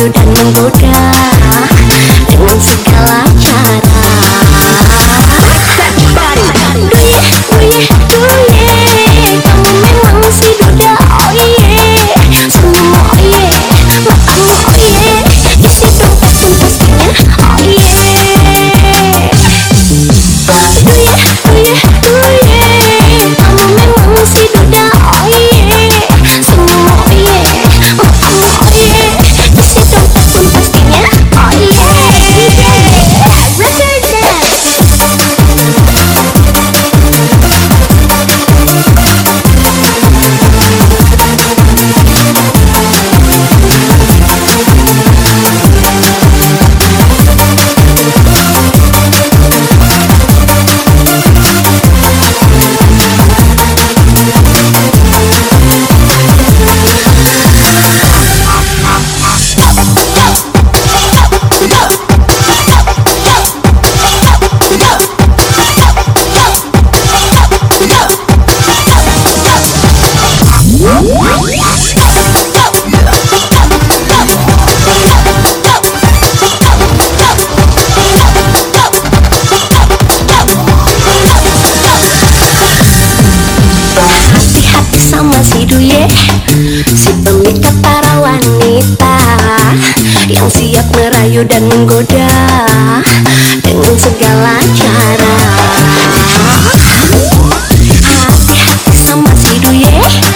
sudah membuka dengan segala cara duye Si pemikat para wanita Yang siap merayu dan menggoda Dengan segala cara Hati-hati sama si duye